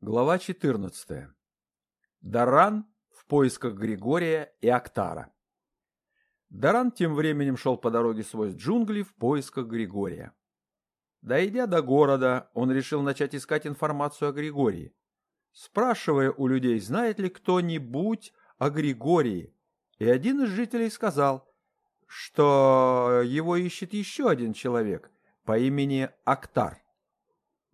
Глава 14. Даран в поисках Григория и Актара. Даран тем временем шел по дороге сквозь джунгли в поисках Григория. Дойдя до города, он решил начать искать информацию о Григории, спрашивая у людей, знает ли кто-нибудь о Григории. И один из жителей сказал, что его ищет еще один человек по имени Актар.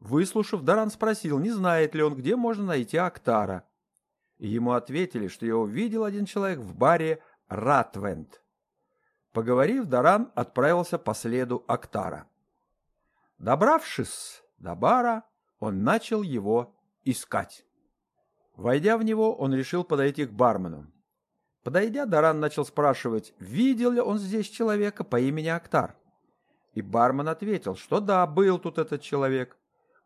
Выслушав, Даран спросил, не знает ли он, где можно найти Актара. Ему ответили, что его видел один человек в баре Ратвент. Поговорив, Даран отправился по следу Актара. Добравшись до бара, он начал его искать. Войдя в него, он решил подойти к бармену. Подойдя, Даран начал спрашивать, видел ли он здесь человека по имени Актар. И бармен ответил, что да, был тут этот человек.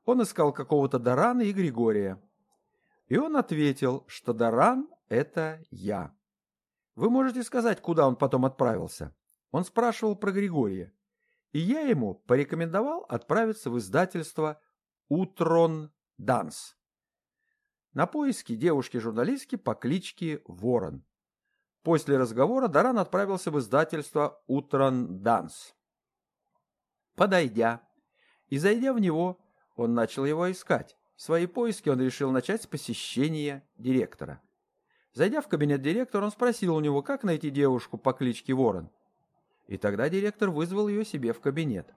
Он искал какого-то Дарана и Григория. И он ответил, что Даран — это я. Вы можете сказать, куда он потом отправился? Он спрашивал про Григория. И я ему порекомендовал отправиться в издательство «Утрон Данс» на поиски девушки-журналистки по кличке Ворон. После разговора Даран отправился в издательство «Утрон Данс». Подойдя и зайдя в него, он начал его искать. Свои поиски он решил начать с посещения директора. Зайдя в кабинет директора, он спросил у него, как найти девушку по кличке Ворон. И тогда директор вызвал ее себе в кабинет.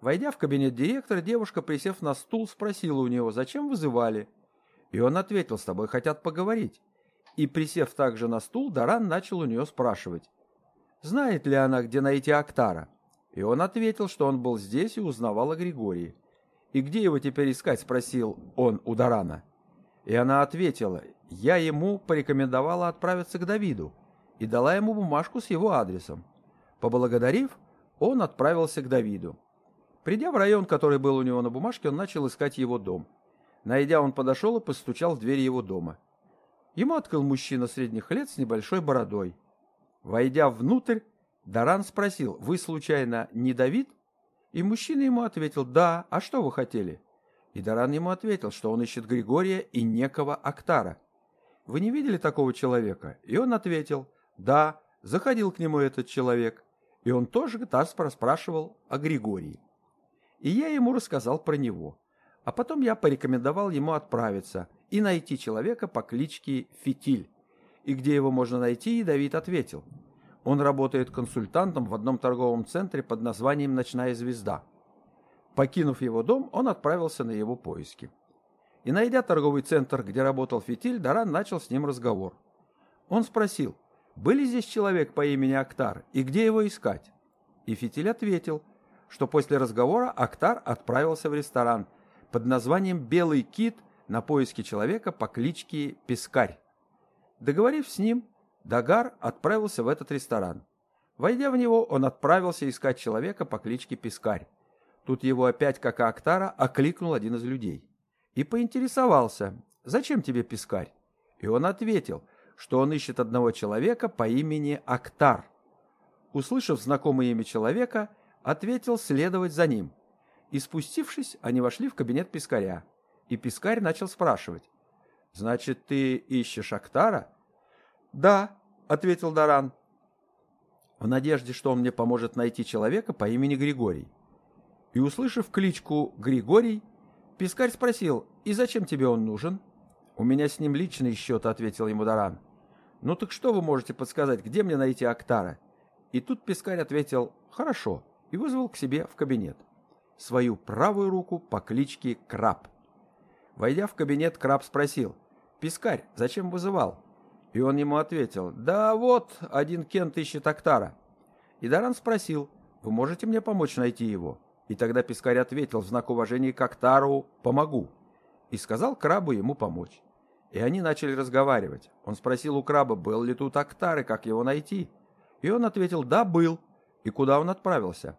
Войдя в кабинет директора, девушка, присев на стул, спросила у него, зачем вызывали. И он ответил, с тобой хотят поговорить. И, присев также на стул, Даран начал у нее спрашивать, знает ли она, где найти Актара. И он ответил, что он был здесь и узнавал о Григории. «И где его теперь искать?» – спросил он у Дарана. И она ответила, «Я ему порекомендовала отправиться к Давиду и дала ему бумажку с его адресом. Поблагодарив, он отправился к Давиду. Придя в район, который был у него на бумажке, он начал искать его дом. Найдя, он подошел и постучал в дверь его дома. Ему открыл мужчина средних лет с небольшой бородой. Войдя внутрь, Даран спросил, «Вы, случайно, не Давид?» И мужчина ему ответил, «Да, а что вы хотели?» И Даран ему ответил, что он ищет Григория и некого Актара. «Вы не видели такого человека?» И он ответил, «Да, заходил к нему этот человек». И он тоже раз расспрашивал о Григории. И я ему рассказал про него. А потом я порекомендовал ему отправиться и найти человека по кличке Фитиль. И где его можно найти, Давид ответил – он работает консультантом в одном торговом центре под названием «Ночная звезда». Покинув его дом, он отправился на его поиски. И найдя торговый центр, где работал Фитиль, Даран начал с ним разговор. Он спросил, был ли здесь человек по имени Актар и где его искать? И Фитиль ответил, что после разговора Актар отправился в ресторан под названием «Белый кит» на поиски человека по кличке Пескарь. Договорив с ним, Дагар отправился в этот ресторан. Войдя в него, он отправился искать человека по кличке Пискарь. Тут его опять, как и Актара, окликнул один из людей. И поинтересовался, зачем тебе Пискарь? И он ответил, что он ищет одного человека по имени Актар. Услышав знакомое имя человека, ответил следовать за ним. И спустившись, они вошли в кабинет Пискаря. И Пискарь начал спрашивать. «Значит, ты ищешь Актара?» «Да», — ответил Даран, в надежде, что он мне поможет найти человека по имени Григорий. И, услышав кличку Григорий, Пискарь спросил, «И зачем тебе он нужен?» «У меня с ним личный счет», — ответил ему Даран. «Ну так что вы можете подсказать, где мне найти Актара?» И тут Пискарь ответил, «Хорошо», и вызвал к себе в кабинет свою правую руку по кличке Краб. Войдя в кабинет, Краб спросил, «Пискарь, зачем вызывал?» И он ему ответил, «Да вот, один Кент ищет Актара». И Даран спросил, «Вы можете мне помочь найти его?» И тогда Пискарь ответил в знак уважения к Актару «Помогу». И сказал Крабу ему помочь. И они начали разговаривать. Он спросил у Краба, был ли тут Актар и как его найти. И он ответил, «Да, был». И куда он отправился?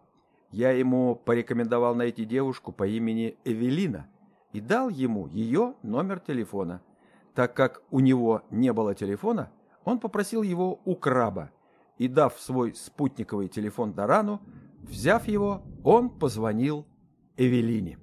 Я ему порекомендовал найти девушку по имени Эвелина и дал ему ее номер телефона – так как у него не было телефона, он попросил его у краба, и, дав свой спутниковый телефон Дарану, взяв его, он позвонил Эвелине.